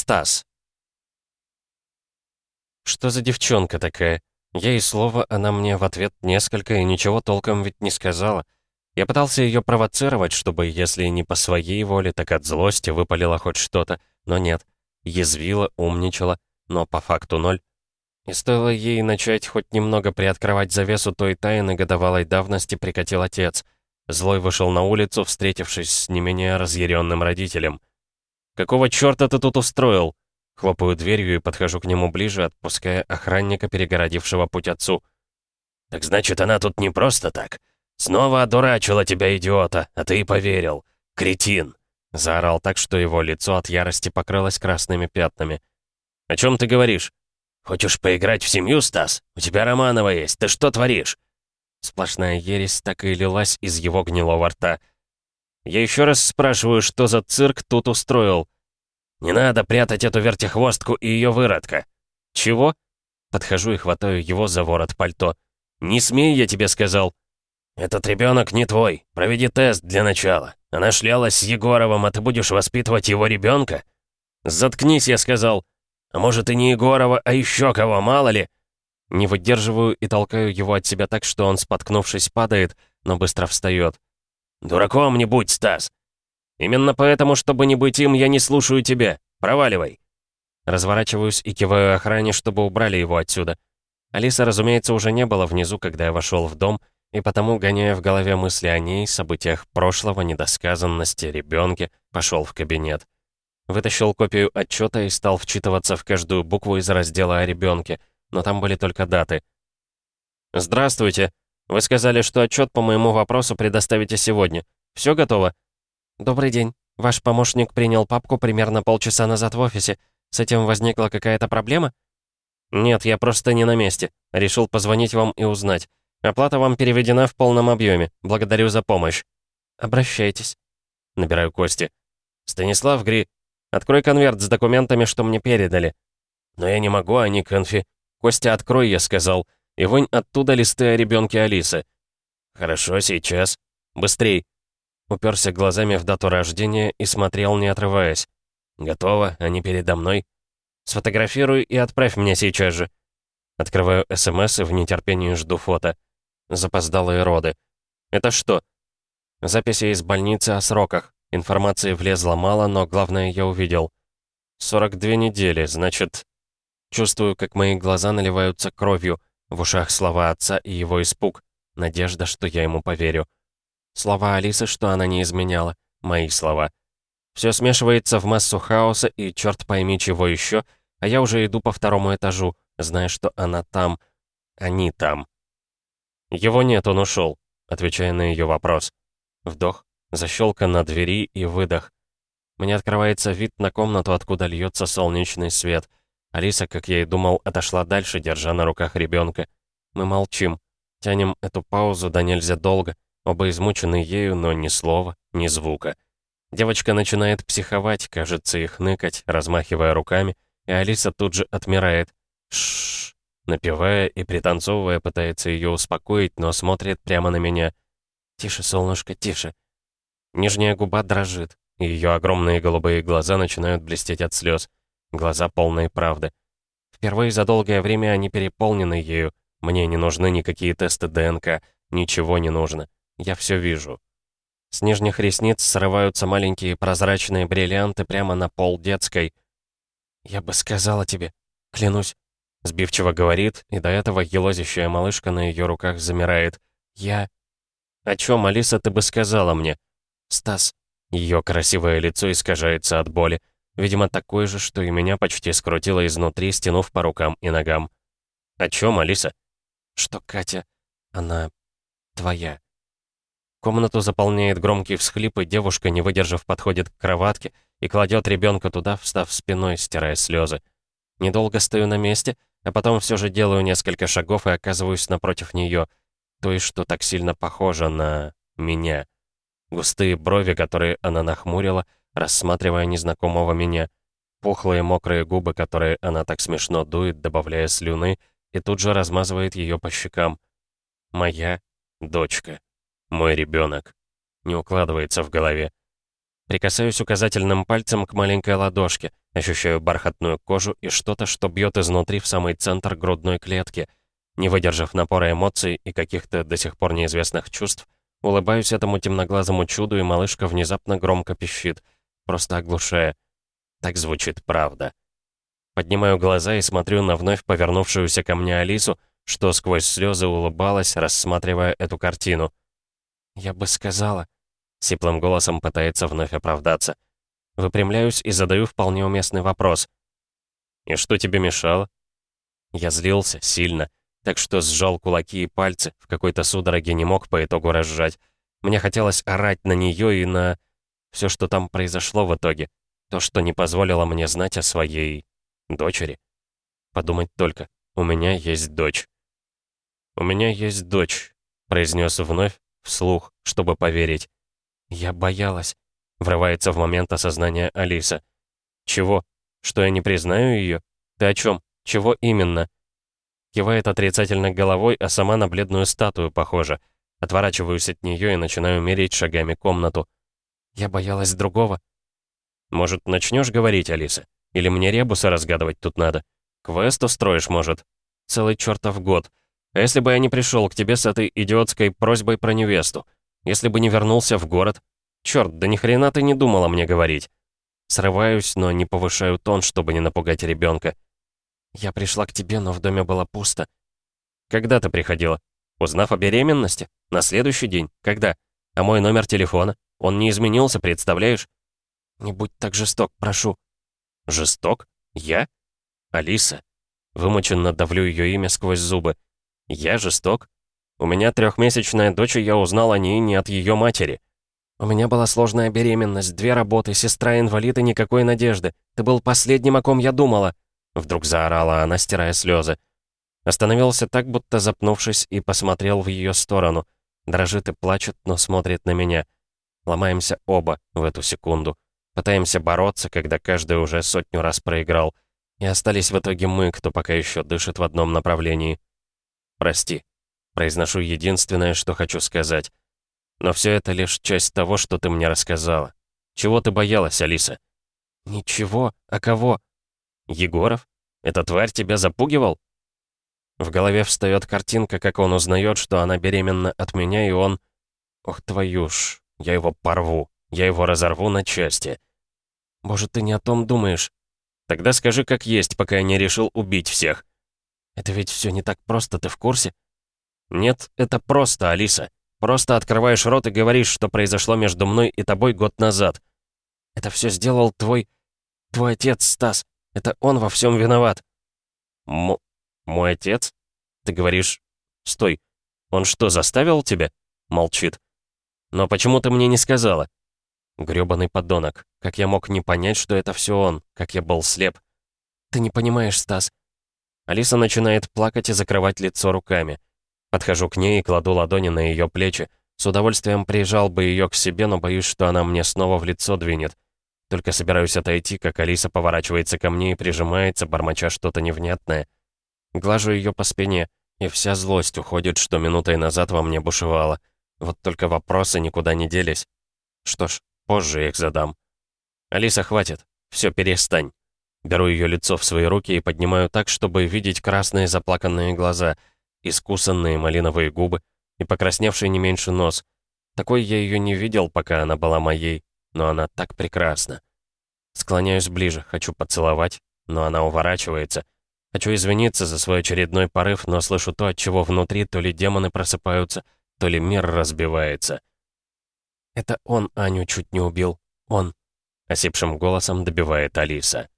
Стас. Что за девчонка такая? Я и слова, она мне в ответ несколько, и ничего толком ведь не сказала. Я пытался ее провоцировать, чтобы, если не по своей воле, так от злости выпалила хоть что-то, но нет. Язвила, умничала, но по факту ноль. И стоило ей начать хоть немного приоткрывать завесу той тайны годовалой давности, прикатил отец. Злой вышел на улицу, встретившись с не менее разъяренным родителем. «Какого чёрта ты тут устроил?» Хлопаю дверью и подхожу к нему ближе, отпуская охранника, перегородившего путь отцу. «Так значит, она тут не просто так. Снова одурачила тебя, идиота, а ты и поверил. Кретин!» Заорал так, что его лицо от ярости покрылось красными пятнами. «О чем ты говоришь?» «Хочешь поиграть в семью, Стас? У тебя Романова есть, ты что творишь?» Сплошная ересь так и лилась из его гнилого рта. «Я еще раз спрашиваю, что за цирк тут устроил?» «Не надо прятать эту вертихвостку и ее выродка». «Чего?» Подхожу и хватаю его за ворот пальто. «Не смей, я тебе сказал». «Этот ребенок не твой. Проведи тест для начала. Она шлялась с Егоровым, а ты будешь воспитывать его ребенка?» «Заткнись, я сказал». «А может, и не Егорова, а еще кого, мало ли?» Не выдерживаю и толкаю его от себя так, что он, споткнувшись, падает, но быстро встает. «Дураком не будь, Стас!» «Именно поэтому, чтобы не быть им, я не слушаю тебя. Проваливай!» Разворачиваюсь и киваю охране, чтобы убрали его отсюда. Алиса, разумеется, уже не было внизу, когда я вошел в дом, и потому, гоняя в голове мысли о ней, событиях прошлого, недосказанности, ребенке, пошел в кабинет. Вытащил копию отчета и стал вчитываться в каждую букву из раздела о ребенке, но там были только даты. «Здравствуйте. Вы сказали, что отчет по моему вопросу предоставите сегодня. Все готово?» «Добрый день. Ваш помощник принял папку примерно полчаса назад в офисе. С этим возникла какая-то проблема?» «Нет, я просто не на месте. Решил позвонить вам и узнать. Оплата вам переведена в полном объеме. Благодарю за помощь». «Обращайтесь». Набираю Кости. «Станислав Гри, открой конверт с документами, что мне передали». «Но я не могу, они конфи...» «Костя, открой», я сказал, и вынь оттуда листы о ребенке Алисы. «Хорошо, сейчас. Быстрей». Уперся глазами в дату рождения и смотрел, не отрываясь. «Готово, они передо мной. Сфотографируй и отправь мне сейчас же». Открываю СМС и в нетерпении жду фото. Запоздалые роды. «Это что?» Записи из больницы о сроках. Информации влезло мало, но главное я увидел. 42 недели, значит, Чувствую, как мои глаза наливаются кровью, в ушах слова отца и его испуг, надежда, что я ему поверю. Слова Алисы, что она не изменяла, мои слова. Все смешивается в массу хаоса и черт пойми чего еще, а я уже иду по второму этажу, зная, что она там, они там. Его нет, он ушел, отвечая на ее вопрос. Вдох, защелка на двери и выдох. Мне открывается вид на комнату, откуда льется солнечный свет — Алиса, как я и думал, отошла дальше, держа на руках ребенка. Мы молчим. Тянем эту паузу да нельзя долго. Оба измучены ею, но ни слова, ни звука. Девочка начинает психовать, кажется, и хныкать, размахивая руками, и Алиса тут же отмирает. Шш, напевая и пританцовывая, пытается ее успокоить, но смотрит прямо на меня. «Тише, солнышко, тише». Нижняя губа дрожит, и ее огромные голубые глаза начинают блестеть от слез. Глаза полные правды. Впервые за долгое время они переполнены ею. Мне не нужны никакие тесты ДНК. Ничего не нужно. Я все вижу. С нижних ресниц срываются маленькие прозрачные бриллианты прямо на пол детской. «Я бы сказала тебе, клянусь», — сбивчиво говорит, и до этого елозящая малышка на ее руках замирает. «Я...» «О чем, Алиса, ты бы сказала мне?» «Стас». Ее красивое лицо искажается от боли. Видимо, такой же, что и меня почти скрутило изнутри, стянув по рукам и ногам. «О чем, Алиса?» «Что Катя, она твоя». Комнату заполняет громкий всхлип, и девушка, не выдержав, подходит к кроватке и кладет ребенка туда, встав спиной, стирая слезы. Недолго стою на месте, а потом все же делаю несколько шагов и оказываюсь напротив нее, той, что так сильно похожа на меня. Густые брови, которые она нахмурила — рассматривая незнакомого меня. Пухлые мокрые губы, которые она так смешно дует, добавляя слюны, и тут же размазывает ее по щекам. Моя дочка. Мой ребенок. Не укладывается в голове. Прикасаюсь указательным пальцем к маленькой ладошке, ощущаю бархатную кожу и что-то, что бьет изнутри в самый центр грудной клетки. Не выдержав напора эмоций и каких-то до сих пор неизвестных чувств, улыбаюсь этому темноглазому чуду, и малышка внезапно громко пищит, просто оглушая. Так звучит правда. Поднимаю глаза и смотрю на вновь повернувшуюся ко мне Алису, что сквозь слезы улыбалась, рассматривая эту картину. «Я бы сказала...» Сиплым голосом пытается вновь оправдаться. Выпрямляюсь и задаю вполне уместный вопрос. «И что тебе мешало?» Я злился сильно, так что сжал кулаки и пальцы, в какой-то судороге не мог по итогу разжать. Мне хотелось орать на нее и на... все, что там произошло в итоге. То, что не позволило мне знать о своей... дочери. Подумать только, у меня есть дочь. «У меня есть дочь», — произнес вновь, вслух, чтобы поверить. «Я боялась», — врывается в момент осознания Алиса. «Чего? Что я не признаю ее? Ты о чем? Чего именно?» Кивает отрицательно головой, а сама на бледную статую похожа. Отворачиваюсь от нее и начинаю мерить шагами комнату. «Я боялась другого». «Может, начнешь говорить, Алиса? Или мне ребусы разгадывать тут надо? Квест устроишь, может? Целый чертов год. А если бы я не пришел к тебе с этой идиотской просьбой про невесту? Если бы не вернулся в город? Черт, да ни хрена ты не думала мне говорить. Срываюсь, но не повышаю тон, чтобы не напугать ребенка. Я пришла к тебе, но в доме было пусто. Когда ты приходила? Узнав о беременности? На следующий день? Когда? А мой номер телефона? Он не изменился, представляешь? Не будь так жесток, прошу. Жесток? Я? Алиса. Вымученно давлю ее имя сквозь зубы. Я жесток? У меня трехмесячная дочь, и я узнал о ней не от ее матери. У меня была сложная беременность, две работы, сестра-инвалид и никакой надежды. Ты был последним, о ком я думала. Вдруг заорала она, стирая слезы. Остановился так, будто запнувшись, и посмотрел в ее сторону. Дрожит и плачет, но смотрит на меня. Ломаемся оба в эту секунду. Пытаемся бороться, когда каждый уже сотню раз проиграл. И остались в итоге мы, кто пока еще дышит в одном направлении. Прости. Произношу единственное, что хочу сказать. Но все это лишь часть того, что ты мне рассказала. Чего ты боялась, Алиса? Ничего. А кого? Егоров? Эта тварь тебя запугивал? В голове встает картинка, как он узнает, что она беременна от меня, и он... Ох, твою ж, я его порву, я его разорву на части. Боже, ты не о том думаешь. Тогда скажи, как есть, пока я не решил убить всех. Это ведь все не так просто, ты в курсе? Нет, это просто, Алиса. Просто открываешь рот и говоришь, что произошло между мной и тобой год назад. Это все сделал твой... твой отец, Стас. Это он во всем виноват. М... мой отец? Ты говоришь... Стой. Он что, заставил тебя? Молчит. Но почему ты мне не сказала? Грёбаный подонок. Как я мог не понять, что это все он? Как я был слеп? Ты не понимаешь, Стас. Алиса начинает плакать и закрывать лицо руками. Подхожу к ней и кладу ладони на ее плечи. С удовольствием прижал бы ее к себе, но боюсь, что она мне снова в лицо двинет. Только собираюсь отойти, как Алиса поворачивается ко мне и прижимается, бормоча что-то невнятное. Глажу ее по спине, и вся злость уходит, что минутой назад во мне бушевала. Вот только вопросы никуда не делись. Что ж, позже их задам. «Алиса, хватит. Все, перестань». Беру ее лицо в свои руки и поднимаю так, чтобы видеть красные заплаканные глаза, искусанные малиновые губы и покрасневший не меньше нос. Такой я ее не видел, пока она была моей, но она так прекрасна. Склоняюсь ближе, хочу поцеловать, но она уворачивается. Хочу извиниться за свой очередной порыв, но слышу то, от чего внутри то ли демоны просыпаются, то ли мир разбивается. «Это он Аню чуть не убил. Он», — осипшим голосом добивает Алиса.